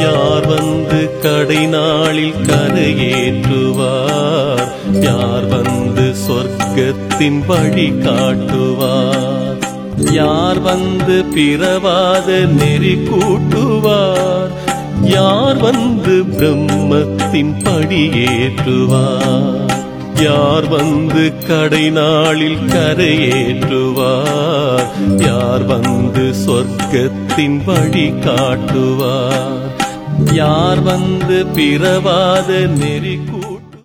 யார் வந்து கடை நாளில் கரையேற்றுவார்? யார் வந்து சொர்க்கத்தின் வழி காட்டுவார்? யார் வந்து பிறவாத நெறி கூட்டுவார்? யார் வந்து பிரம்மத்தின் படியேற்றுவார் யார் வந்து கடை நாளில் கரையேற்றுவார்? யார் வந்து சொர்க்கத்தின் வழி காட்டுவார். யார் வந்து பிறவாத நெறி கூ